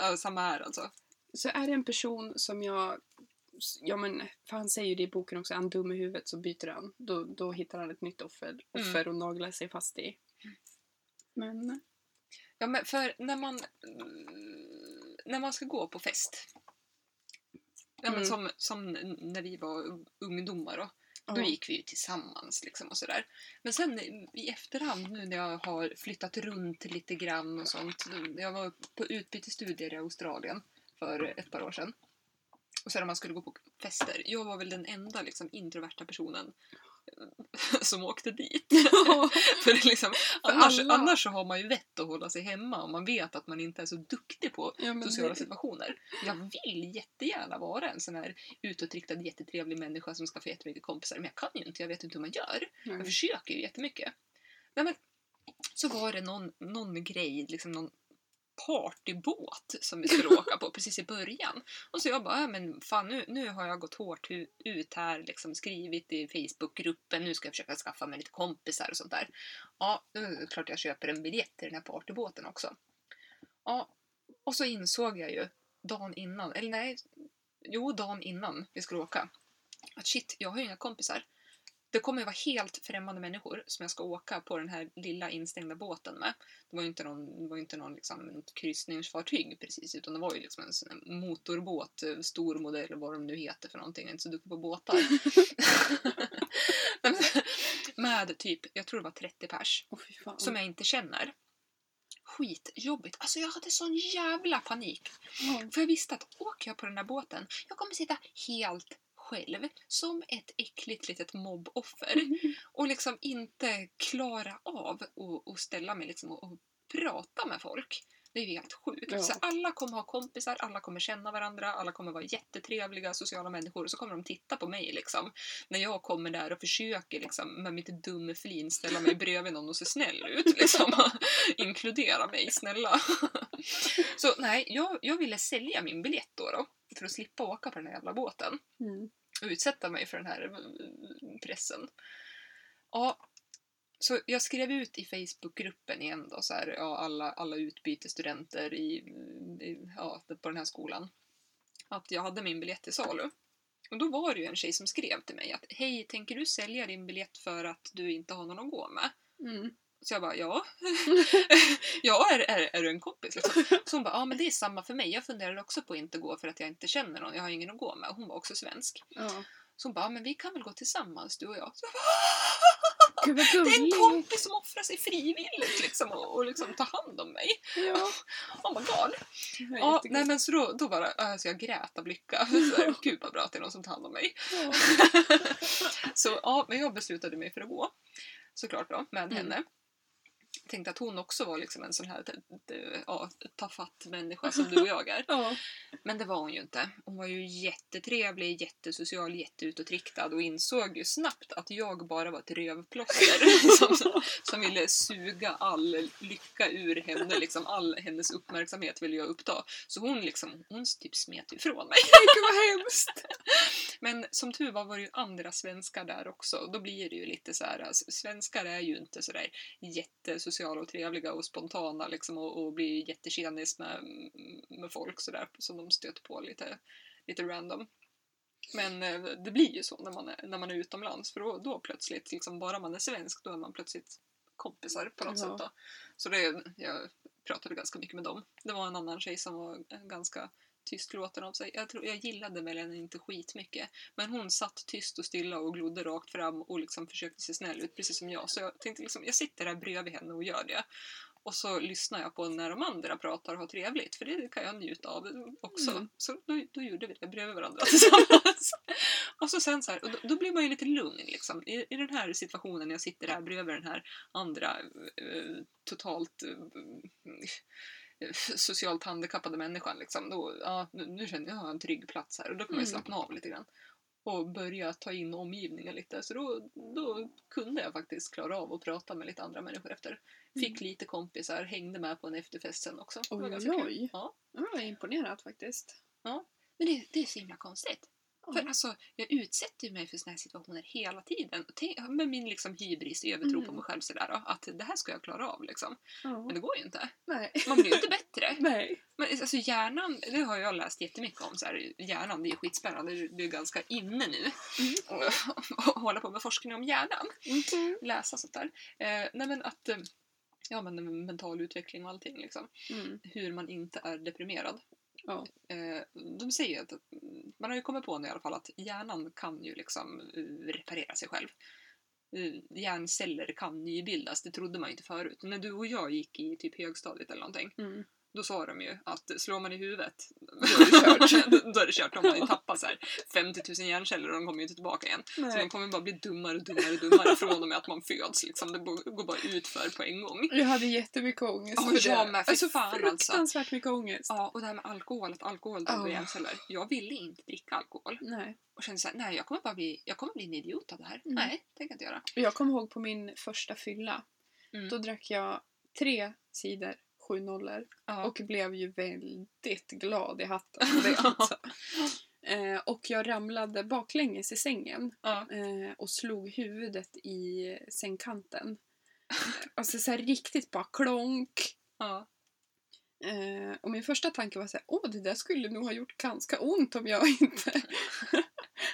Ja, samma här alltså. Så är det en person som jag... Ja men, för han säger ju det i boken också, är han dum i huvudet så byter han. Då, då hittar han ett nytt offer, offer och naglar sig fast i. Men... Ja, men för när man, mm, när man ska gå på fest. Ja, men Mm. som, som när vi var ungdomar då. Då gick vi ju tillsammans liksom och sådär. Men sen i efterhand nu när jag har flyttat runt lite grann och sånt. Jag var på utbytesstudier i Australien för ett par år sedan. Och sen när man skulle gå på fester. Jag var väl den enda liksom introverta personen som åkte dit. [laughs] för liksom, annars, alla- annars så har man ju vett att hålla sig hemma och man vet att man inte är så duktig på ja, sociala det- situationer. Jag vill jättegärna vara en sån här utåtriktad jättetrevlig människa som ska få jättemycket kompisar men jag kan ju inte, jag vet inte hur man gör. Jag Nej. försöker ju jättemycket. Nej, men, så var det någon, någon grej, liksom någon partybåt som vi skulle åka på precis i början. Och så jag bara, äh, men fan nu, nu har jag gått hårt ut här, liksom skrivit i Facebookgruppen, nu ska jag försöka skaffa mig lite kompisar och sånt där. Ja, då är det klart jag köper en biljett till den här partybåten också. Ja, och så insåg jag ju dagen innan, eller nej, jo dagen innan vi skulle åka, att shit, jag har ju inga kompisar. Det kommer ju vara helt främmande människor som jag ska åka på den här lilla instängda båten med. Det var ju inte någon, det var inte någon liksom, kryssningsfartyg precis, utan det var ju liksom en sån motorbåt, eh, stor modell, vad de nu heter för någonting. Jag är inte så duktig på båtar. [laughs] [laughs] Med typ, jag tror det var 30 pers, fan. som jag inte känner. Skitjobbigt. Alltså jag hade sån jävla panik. Ja. För jag visste att åker jag på den här båten, jag kommer sitta helt själv som ett äckligt litet mobboffer och liksom inte klara av att, att ställa mig liksom och, och prata med folk. Det är ju helt sjukt. Ja. Så alla kommer ha kompisar, alla kommer känna varandra, alla kommer vara jättetrevliga sociala människor och så kommer de titta på mig liksom. När jag kommer där och försöker liksom med mitt dumflin ställa mig bredvid någon och se snäll ut liksom. [laughs] Inkludera mig, snälla. [laughs] Så nej, jag, jag ville sälja min biljett då, då för att slippa åka på den här jävla båten Mm. och utsätta mig för den här eh, pressen. Ja, så jag skrev ut i Facebookgruppen igen då, så här, ja, alla, alla utbytesstudenter i, i, ja, på den här skolan, att jag hade min biljett till salu. Och då var det ju en tjej som skrev till mig att hej, tänker du sälja din biljett för att du inte har någon att gå med? Mm. Så jag bara, ja. [laughs] [laughs] ja, är, är, är du en kompis? Liksom. Så hon bara, ja men det är samma för mig. Jag funderar också på att inte gå för att jag inte känner någon. Jag har ingen att gå med. Hon var också svensk. Ja. Så hon bara, men vi kan väl gå tillsammans du och jag. Så jag [laughs] Gud bara, det är en kompis som offrar sig frivilligt liksom, och, och liksom tar hand om mig. Ja. Oh my god. Ja, nej, men så då, då bara, alltså jag grät av lycka. Så här, Gud vad bra att det är någon som tar hand om mig. Ja. Så ja, men jag beslutade mig för att gå. Såklart då, med Mm. henne. Tänkte att hon också var liksom en sån här t- t- ja, ta fatt människa som du och jag är. [laughs] Ja. Men det var hon ju inte. Hon var ju jättetrevlig, jättesocial, jätteutåtriktad och insåg ju snabbt att jag bara var ett rövplåster [laughs] som, som ville suga all lycka ur henne. Liksom all hennes uppmärksamhet ville jag uppta. Så hon liksom, hon typ smet ifrån mig. Gud vad hemskt! [laughs] Men som tur var var det ju andra svenskar där också. Då blir det ju lite så här, alltså, svenskar är ju inte så där jättesociala och trevliga och spontana liksom och, och blir jättetjenis med, med folk så där som de stöter på lite, lite random. Men eh, det blir ju så när man är, när man är utomlands för då, då plötsligt, liksom, bara man är svensk, då är man plötsligt kompisar på något Ja. sätt. Då. Så det, jag pratade ganska mycket med dem. Det var en annan tjej som var ganska tystlåten av sig. Jag, tror, jag gillade väl henne inte skitmycket. Men hon satt tyst och stilla och glodde rakt fram och liksom försökte se snäll ut, precis som jag. Så jag tänkte liksom, jag sitter där bredvid henne och gör det. Och så lyssnar jag på när de andra pratar och har trevligt, för det kan jag njuta av också. Mm. Så då, då gjorde vi det bredvid varandra [laughs] tillsammans. och så sen så här, och då, då blir man ju lite lugn liksom. I, I den här situationen, jag sitter där bredvid den här andra eh, totalt eh, socialt handikappade människan. Liksom. Då, ja, nu, nu känner jag att jag har en trygg plats här och då kan man ju Mm. slappna av lite grann. och börja ta in omgivningen lite. Så då, då kunde jag faktiskt klara av att prata med lite andra människor efter. Fick lite kompisar, hängde med på en efterfest sen också. Oj, oj, oj. Ja. Ja, Jag är imponerad faktiskt. Men det, det är så himla konstigt. För alltså, jag utsätter ju mig för såna här situationer hela tiden. Tänk, med min liksom hybris, övertro på Mm. mig själv sådär då, att det här ska jag klara av liksom. Ja. Men det går ju inte. Nej. Man blir ju inte bättre. [laughs] Nej. Men alltså hjärnan, det har jag läst jättemycket om. Så här, hjärnan, det är skitspännande. Det är- ganska inne nu. Mm. [laughs] Och, och hålla på med forskning om hjärnan. Mhm. Läsa sånt där. Eh, nej men att, eh, ja men mental utveckling och allting liksom. Mm. Hur man inte är deprimerad. Ja. Eh, de säger att, man har ju kommit på nu i alla fall att hjärnan kan ju liksom eh, reparera sig själv. Eh, Hjärnceller kan nybildas, det trodde man inte förut. När du och jag gick i typ högstadiet eller någonting, Mm. Då sa de ju att slår man i huvudet Då är det kört. [laughs] då, är det kört. De har ju tappat så här 50 000 hjärnceller och de kommer ju inte tillbaka igen. Så Nej. man kommer bara bli dummare och dummare och dummare från och med att man föds. Liksom. Det går bara ut för på en gång. Jag hade jättemycket ångest Ja, för det. jag med. Fy Alltså fan, alltså. fruktansvärt mycket ångest. Ja, och det här med alkohol, att alkohol dödar Ja. hjärnceller. Jag ville inte dricka alkohol. Nej. Och kände såhär, nej jag kommer bara bli, jag kommer bli en idiot av det här. Mm. Nej, det tänker jag inte göra. Jag kommer ihåg på min första fylla. Mm. Då drack jag tre sidor, sju nollor. Ja. Och blev ju väldigt glad i hatten [laughs] alltså. [laughs] eh, Och jag ramlade baklänges i sängen. ja. eh, och slog huvudet i sängkanten. Eh, Alltså så här riktigt bara klonk. Ja. Eh, och min första tanke var så här, åh det där skulle nog ha gjort ganska ont om jag inte [laughs]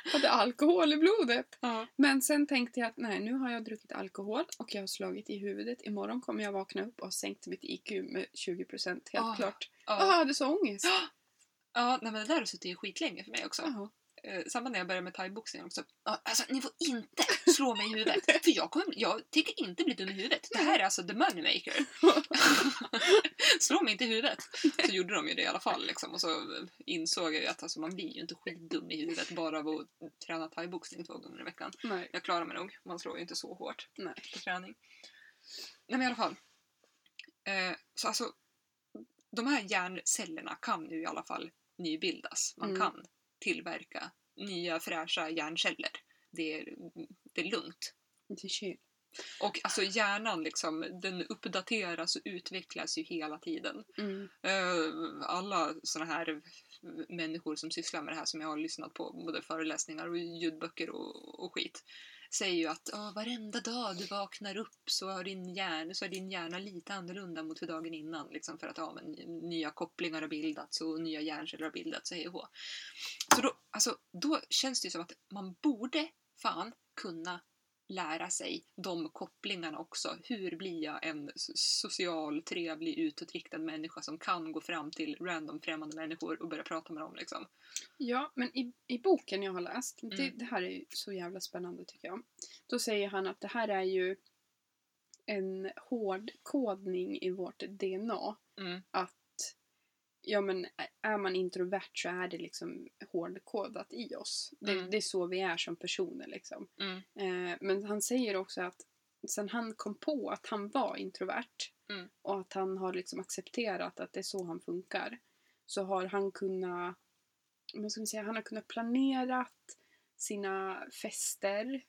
hade alkohol i blodet. Ja. Men sen tänkte jag att nej, nu har jag druckit alkohol och jag har slagit i huvudet. Imorgon kommer jag vakna upp och ha sänkt mitt IQ med 20% helt Ah, klart. Ja. Jag hade så ångest. ja, [gasps] nej men det där har suttit i skitlänge för mig också. Jaha. Eh, samma när jag började med thaiboxning också. Ja, alltså ni får inte slå mig i huvudet. [laughs] För jag, kommer, jag tänker inte bli dum i huvudet. Det här är alltså the moneymaker. [laughs] slå mig inte i huvudet. Så gjorde de ju det i alla fall. Liksom. Och så insåg jag ju att alltså, man blir ju inte skitdum i huvudet bara av att träna thaiboxning två gånger i veckan. Nej. Jag klarar mig nog. Man slår ju inte så hårt Nej. på träning. Nej men i alla fall. Eh, så alltså, de här hjärncellerna kan ju i alla fall nybildas. Man Mm. kan tillverka nya fräscha hjärnceller. Det är, det är lugnt. Inte chill. Och alltså hjärnan liksom, den uppdateras och utvecklas ju hela tiden. Mm. Eh, alla såna här människor som sysslar med det här som jag har lyssnat på, både föreläsningar och ljudböcker och, och skit, säger ju att oh, varenda dag du vaknar upp så har din hjärna, så är din hjärna lite annorlunda mot för dagen innan. Liksom för att ja, men, nya kopplingar har bildats och nya hjärnceller har bildats och hej och. Så då, alltså, då känns det ju som att man borde fan kunna lära sig de kopplingarna också. Hur blir jag en so- social, trevlig, utåtriktad människa som kan gå fram till random främmande människor och börja prata med dem liksom. Ja, men i, i boken jag har läst, det, Mm. det här är ju så jävla spännande tycker jag. Då säger han att det här är ju en hård kodning i vårt DNA. Mm. Att ja, men är man introvert så är det liksom hårdkodat i oss. Det, Mm. det är så vi är som personer liksom. Mm. Eh, men han säger också att sen han kom på att han var introvert Mm. och att han har liksom accepterat att det är så han funkar så har han kunnat, vad ska man säga, han har kunnat planerat sina fester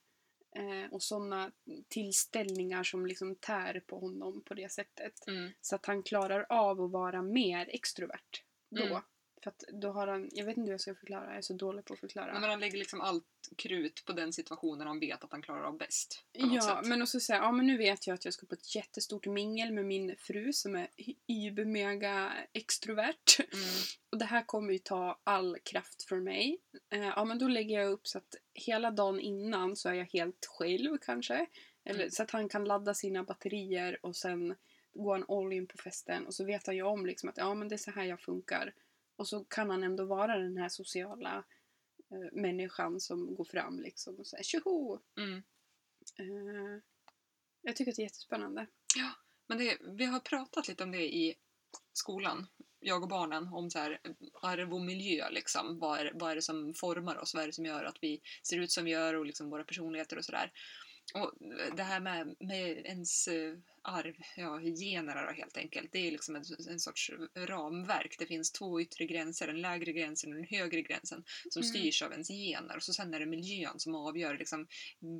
eh, och sådana tillställningar som liksom tär på honom på det sättet. Mm. Så att han klarar av att vara mer extrovert då. Mm. För att då har han, jag vet inte hur jag ska förklara, jag är så dålig på att förklara. Nej, men han lägger liksom allt krut på den situationen han vet att han klarar av bäst. Ja, sätt. men också säga, ja men nu vet jag att jag ska på ett jättestort mingel med min fru som är übermega extrovert. Mm. Och det här kommer ju ta all kraft från mig. Eh, ja men då lägger jag upp så att hela dagen innan så är jag helt själv kanske. Eller Mm. så att han kan ladda sina batterier och sen går han all in på festen. Och så vet han ju om liksom att ja men det är så här jag funkar. Och så kan han ändå vara den här sociala eh, människan som går fram liksom och säger tjoho! Mm. Eh, jag tycker att det är jättespännande. Men det, vi har pratat lite om det i skolan, jag och barnen, om så här arv och miljö. Liksom. Vad, är, vad är det som formar oss? Vad är det som gör att vi ser ut som vi gör och liksom våra personligheter och sådär. Och det här med, med ens eh, arv, ja, generna då helt enkelt, det är liksom en, en sorts ramverk. Det finns två yttre gränser, en lägre gräns och en högre gränsen, som Mm. styrs av ens gener. Och så sen är det miljön som avgör liksom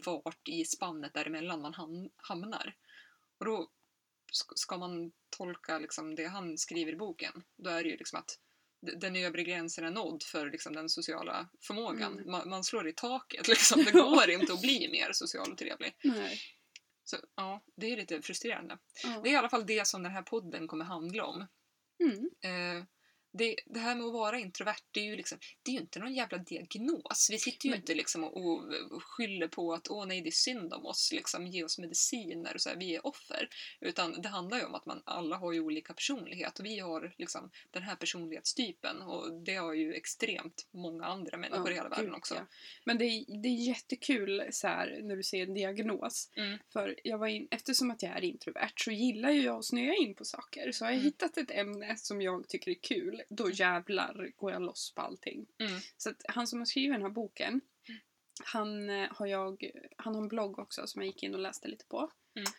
vart i spannet däremellan man ham- hamnar. Och då ska man tolka liksom det han skriver i boken, då är det ju liksom att den övre gränsen är nådd för liksom den sociala förmågan. Mm. Man, man slår i taket. Liksom. Det går inte att bli mer social och trevlig. [laughs] Nej. Så ja, det är lite frustrerande. Ja. Det är i alla fall det som den här podden kommer handla om. Mm. Eh, det, det här med att vara introvert, det är ju, liksom, det är ju inte någon jävla diagnos. Vi sitter ju Men- inte liksom och, och skyller på att åh nej, det är synd om oss, liksom, ge oss mediciner och så här, vi är offer. Utan det handlar ju om att man alla har ju olika personlighet och vi har liksom den här personlighetstypen och det har ju extremt många andra människor i hela världen gud, också. ja. Men det är, det är jättekul så här, när du säger en diagnos. Mm. För jag var in, eftersom att jag är introvert så gillar ju jag att snöa in på saker. Så har jag Mm. hittat ett ämne som jag tycker är kul, då jävlar går jag loss på allting. Mm. Så att han som har skrivit den här boken, han, eh, har jag, han har en blogg också som jag gick in och läste lite på. Mm.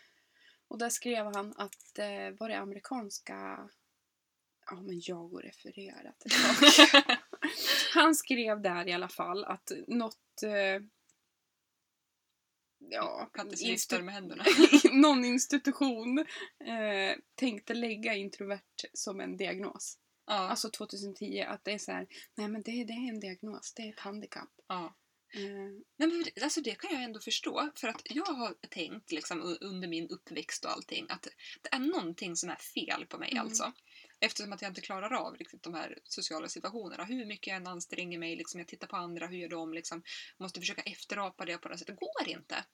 Och där skrev han att eh, var det amerikanska... Ja, men jag och refererat ett [laughs] tag. Han skrev där i alla fall att något... Eh, ja, instu- med händerna. [laughs] någon institution eh, tänkte lägga introvert som en diagnos. Ja, Alltså 2010, att det är så här, nej men det, det är en diagnos, det är ett handikapp. ja. Eh, Nej, men alltså det kan jag ändå förstå. För att jag har tänkt liksom, under min uppväxt och allting att det är någonting som är fel på mig. Mm. alltså. Eftersom att jag inte klarar av riktigt de här sociala situationerna. Hur mycket jag än anstränger mig, liksom, jag tittar på andra, hur gör de? Liksom, måste försöka efterapa det på något sätt. Det går inte.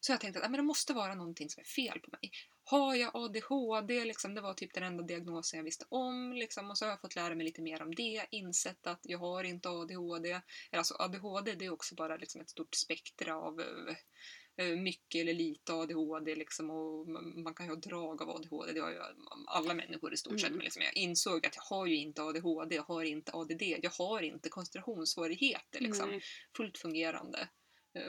Så jag tänkte att ja, men det måste vara någonting som är fel på mig. Har jag ADHD? Liksom, det var typ den enda diagnosen jag visste om. Liksom, och så har jag fått lära mig lite mer om det. Insett att jag har inte ADHD. Alltså ADHD det är också bara liksom ett stort spektra av eh, eh, mycket eller lite ADHD. Liksom, och man kan ju ha drag av ADHD. Det har ju alla människor i stort sett. Mm. Men liksom, jag insåg att jag har ju inte ADHD, jag har inte ADD, jag har inte koncentrationssvårigheter. Liksom nej. fullt fungerande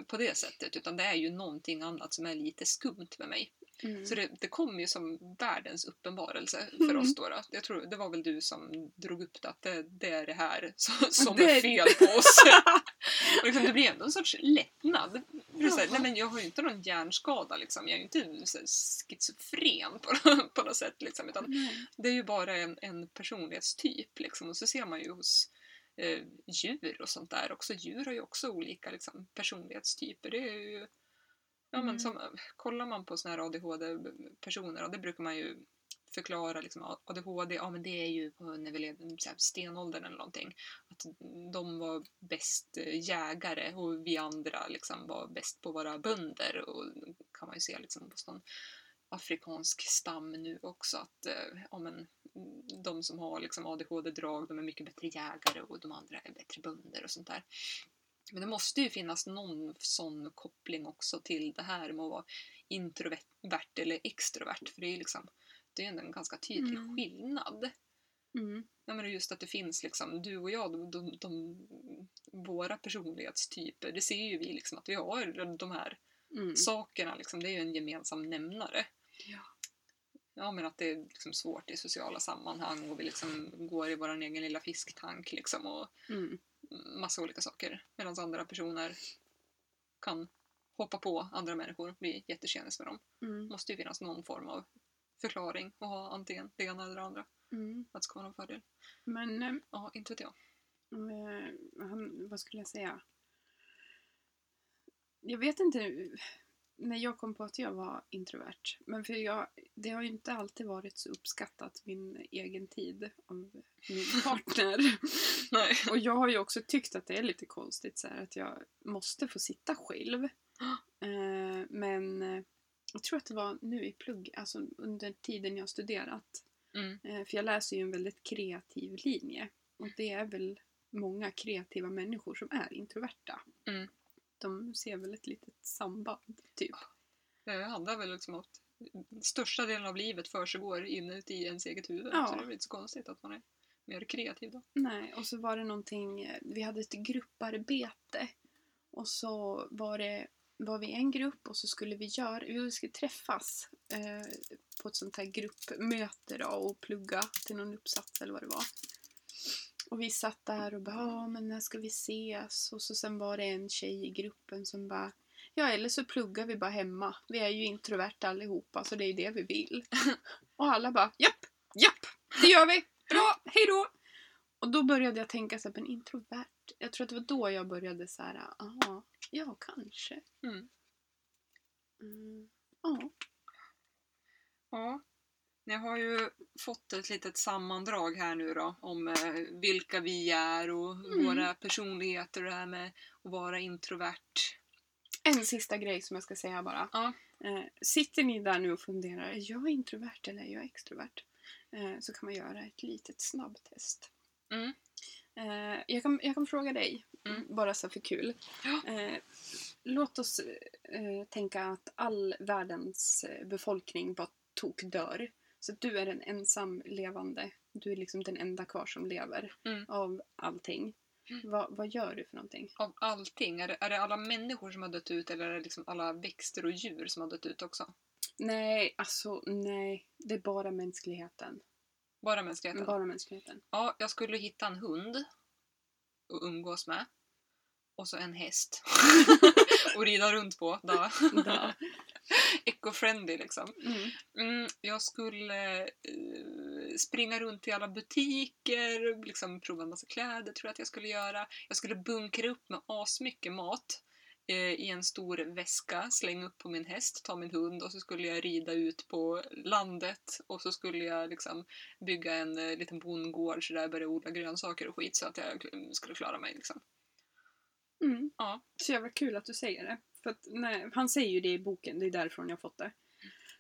på det sättet. Utan det är ju någonting annat som är lite skumt med mig. Mm. Så det, det kom ju som världens uppenbarelse för Mm. oss då. då. Jag tror det var väl du som drog upp det, att det, det är det här [laughs] som, som Det är är- fel på oss. [laughs] och liksom, det blir ändå en sorts lättnad. Så här, Ja. nej, men jag har ju inte någon hjärnskada, liksom. jag är ju inte så här, schizofren på, [laughs] på något sätt. Liksom, utan Nej. det är ju bara en, en personlighetstyp. Liksom. Och så ser man ju hos eh, djur och sånt där också. Djur har ju också olika liksom, personlighetstyper. Det är ju, ja, men Mm. som, kollar man på såna här ADHD-personer, och det brukar man ju förklara liksom, ADHD, ja men det är ju på när vi levde så här stenåldern eller någonting. Att de var bäst eh, jägare och vi andra liksom var bäst på vara bönder. Och kan man ju se liksom hos någon afrikansk stam nu också att eh, ja, men, de som har liksom ADHD-drag de är mycket bättre jägare och de andra är bättre bönder och sånt där. Men det måste ju finnas någon sån koppling också till det här med att vara introvert eller extrovert för det är liksom det är ändå en ganska tydlig Mm. skillnad. Mm. Ja, men just att det finns liksom, du och jag, de, de, de, våra personlighetstyper, det ser ju vi liksom att vi har de här Mm. sakerna, liksom, det är ju en gemensam nämnare. Ja. Ja, men att det är liksom svårt i sociala sammanhang och vi liksom går i vår egen lilla fisktank liksom och Mm. massa olika saker. Medan andra personer kan hoppa på andra människor och bli jättetjenis med dem. Mm. Måste ju finnas någon form av förklaring och ha antingen det ena eller det andra. Mm. Att det ska vara någon fördel. Men eh, Ja, inte vet jag. Eh, han, vad skulle jag säga? Jag vet inte när jag kom på att jag var introvert. Men för jag, det har ju inte alltid varit så uppskattat min egen tid av min [laughs] partner. Och jag har ju också tyckt att det är lite konstigt så här, att jag måste få sitta själv. [gasps] Eh, men eh, jag tror att det var nu i plugg, alltså under tiden jag studerat. Mm. Eh, För jag läser ju en väldigt kreativ linje. Och det är väl många kreativa människor som är introverta. Mm. De ser väl ett litet samband, typ. Det handlar väl liksom om att största delen av livet försiggår inuti ens eget huvud. Ja. Så det är väl inte så konstigt att man är mer kreativ då. Nej, och så var det någonting, vi hade ett grupparbete. Och så var det var vi en grupp och så skulle vi göra, vi skulle träffas eh, på ett sånt här gruppmöte då och plugga till någon uppsats eller vad det var. Och vi satt där och bara, ja men när ska vi ses? Och så sen var det en tjej i gruppen som bara, ja eller så pluggar vi bara hemma. Vi är ju introverta allihopa så det är det vi vill. [laughs] och alla bara, japp, japp, det gör vi, bra, hejdå! Och då började jag tänka så här, men introvert, jag tror att det var då jag började så här, aha, ja kanske. Mm. Mm, ja. Ja. Ni har ju fått ett litet sammandrag här nu då om eh, vilka vi är och Mm. våra personligheter och det här med att vara introvert. En sista grej som jag ska säga bara. Ja. Eh, sitter ni där nu och funderar, är jag introvert eller är jag extrovert? Eh, så kan man göra ett litet snabbtest. Mm. Jag, kan, jag kan fråga dig, Mm. bara så för kul. Ja. Låt oss tänka att all världens befolkning bara tok dör. Så att du är en ensam levande, du är liksom den enda kvar som lever Mm. av allting. Mm. Va, vad gör du för någonting? Av allting. Är det, är det alla människor som har dött ut eller är det liksom alla växter och djur som har dött ut också? Nej, alltså nej. Det är bara mänskligheten. Bara mänskligheten? Bara mänskligheten. Ja, jag skulle hitta en hund och umgås med. Och så en häst. [laughs] och rida runt på. Då. Da. [laughs] Eco-friendly liksom. Mm. Mm, jag skulle eh, springa runt i alla butiker, liksom prova en massa kläder tror jag att jag skulle göra. Jag skulle bunkra upp med asmycket mat eh, i en stor väska, slänga upp på min häst, ta min hund och så skulle jag rida ut på landet och så skulle jag liksom bygga en eh, liten bondgård så där börja odla grönsaker och skit så att jag mm, skulle klara mig liksom. Mm. Ja. Så jävla kul att du säger det. För att, nej, han säger ju det i boken, det är därifrån jag fått det.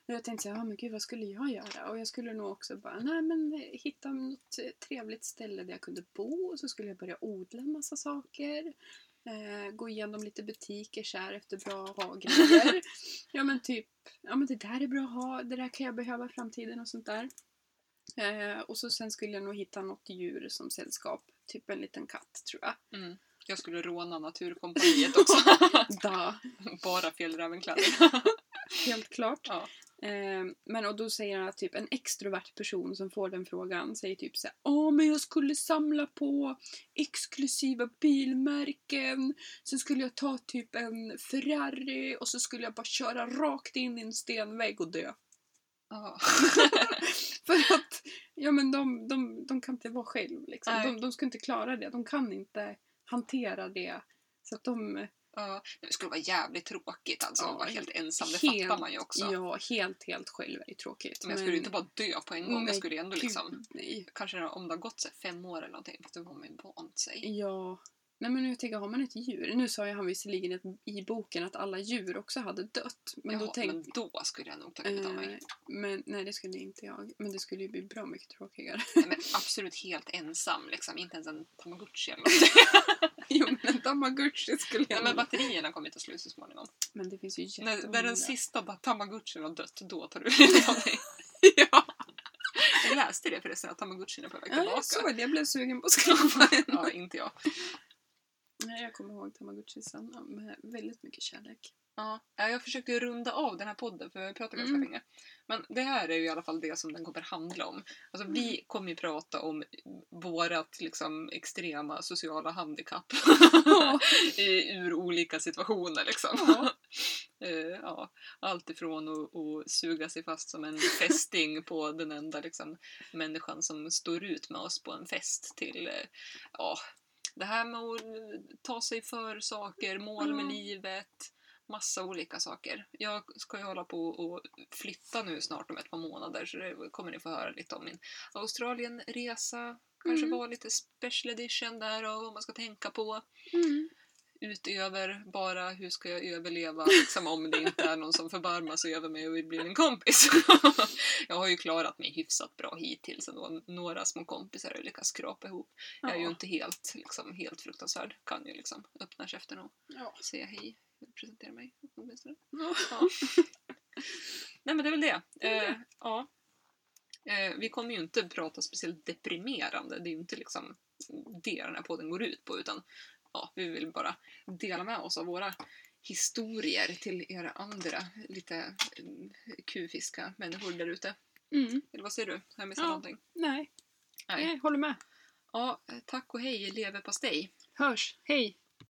Och jag tänkte så här, "Ja, men gud vad skulle jag göra? Och jag skulle nog också bara, nej men hitta något trevligt ställe där jag kunde bo och så skulle jag börja odla en massa saker. Eh, gå igenom lite butiker så här efter bra ha-grejer. [laughs] ja men typ, ja men det där är bra att ha, det där kan jag behöva i framtiden och sånt där. Eh, och så sen skulle jag nog hitta något djur som sällskap. Typ en liten katt tror jag. Mm. Jag skulle råna Naturkompaniet också. [laughs] Da. Bara fjällrävenkläder. [laughs] Helt klart. Ja. Eh, men och då säger han att typ en extrovert person som får den frågan säger typ så här, Åh men jag skulle samla på exklusiva bilmärken. Sen skulle jag ta typ en Ferrari och så skulle jag bara köra rakt in i en stenvägg och dö. Ja. [laughs] För att, ja men de, de, de kan inte vara själv liksom. De, de ska inte klara det. De kan inte hantera det. Så att de... Ja, det skulle vara jävligt tråkigt alltså Ja, att vara helt ensam. Det helt, fattar man ju också. Ja, helt, helt själv är ju tråkigt. Men jag skulle ju inte bara dö på en gång. Jag Nej, skulle ju ändå liksom... Gud, nej. Kanske om det har gått så fem år eller någonting. Då har man ju vant sig. Ja. Nej men nu tänker jag, har man ett djur? Nu sa ju han visserligen att, i boken att alla djur också hade dött. Men Men, då Jaha, tänkte men då skulle jag nog ta livet av mig. Eh, men nej, det skulle inte jag. Men det skulle ju bli bra mycket tråkigare. Nej, men [laughs] absolut helt ensam. Liksom. Inte ens en tamagotchi eller någonting. [laughs] jo, men en tamagotchi skulle jag Nej, men batterierna kommer ta slut så småningom. Men det finns ju När, jättemånga. när den sista tamagotchin har dött, då tar du livet av dig. ja, Jag läste det förresten, att tamagotchin är på väg ja, tillbaka. jag såg det. Jag blev sugen på att [laughs] skaffa en. Ja, inte jag. Nej, jag kommer ihåg tamagotchisen ja, med väldigt mycket kärlek. Ja, ja, jag försökte runda av den här podden för jag pratar ganska Mm. länge. Men det här är ju i alla fall det som den kommer handla om. Alltså vi Mm. kommer ju prata om vårat liksom extrema sociala handikapp [laughs] i, ur olika situationer liksom. Ja. [laughs] Eh, ja, allt ifrån att, att suga sig fast som en fästing på den enda liksom, människan som står ut med oss på en fest till ja, det här med att ta sig för saker, mål med Ja. livet, massa olika saker. Jag ska ju hålla på och flytta nu snart om ett par månader så det kommer ni få höra lite om min Australienresa. Kanske Mm. vara lite special edition där och vad man ska tänka på Mm. Utöver bara hur ska jag överleva liksom, om det inte är någon som förbarmar sig över mig och vill bli min kompis. [laughs] jag har ju klarat mig hyfsat bra hittills ändå. Några små kompisar har lyckats skrapa ihop. Jag är ju Ja. inte helt, liksom, helt fruktansvärd. Kan ju liksom öppna käften och Ja. säga hej. Presentera mig åtminstone. Ja. Ja. [laughs] Nej men det är väl det. Eh, ja. Eh, vi kommer ju inte prata speciellt deprimerande. Det är ju inte liksom det den här podden går ut på utan ja, vi vill bara dela med oss av våra historier till era andra lite mm, kufiska människor där ute. Mm. Eller vad säger du? Har jag missat Ja. någonting? Nej, Nej. jag håller med. Ja, tack och hej leverpastej. Hörs. Hej!